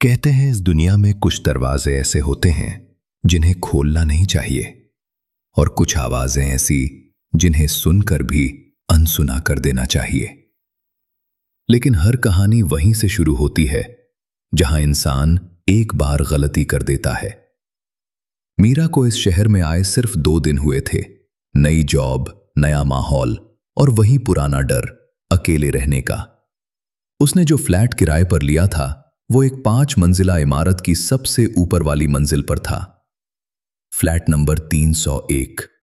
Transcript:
कहते हैं, इस दुनिया में कुछ दरवाजे ऐसे होते हैं, जिन्हें खोलना नहीं चाहिए, और कुछ आवाज़ें ऐसी, जिन्हें सुनकर भी अनसुना कर देना चाहिए। लेकिन हर कहानी वहीं से शुरू होती है, जहाँ इंसान एक बार गलती कर देता है। मीरा को इस शहर में आए सिर्फ़ दो दिन हुए थे, नई जॉब, नया माहौल, और वही पुराना डर, अकेले रहने का। उसने जो फ्लैट किराए पर लिया था वो एक पाँच मंजिला इमारत की सबसे ऊपर वाली मंजिल पर था। Flat number 301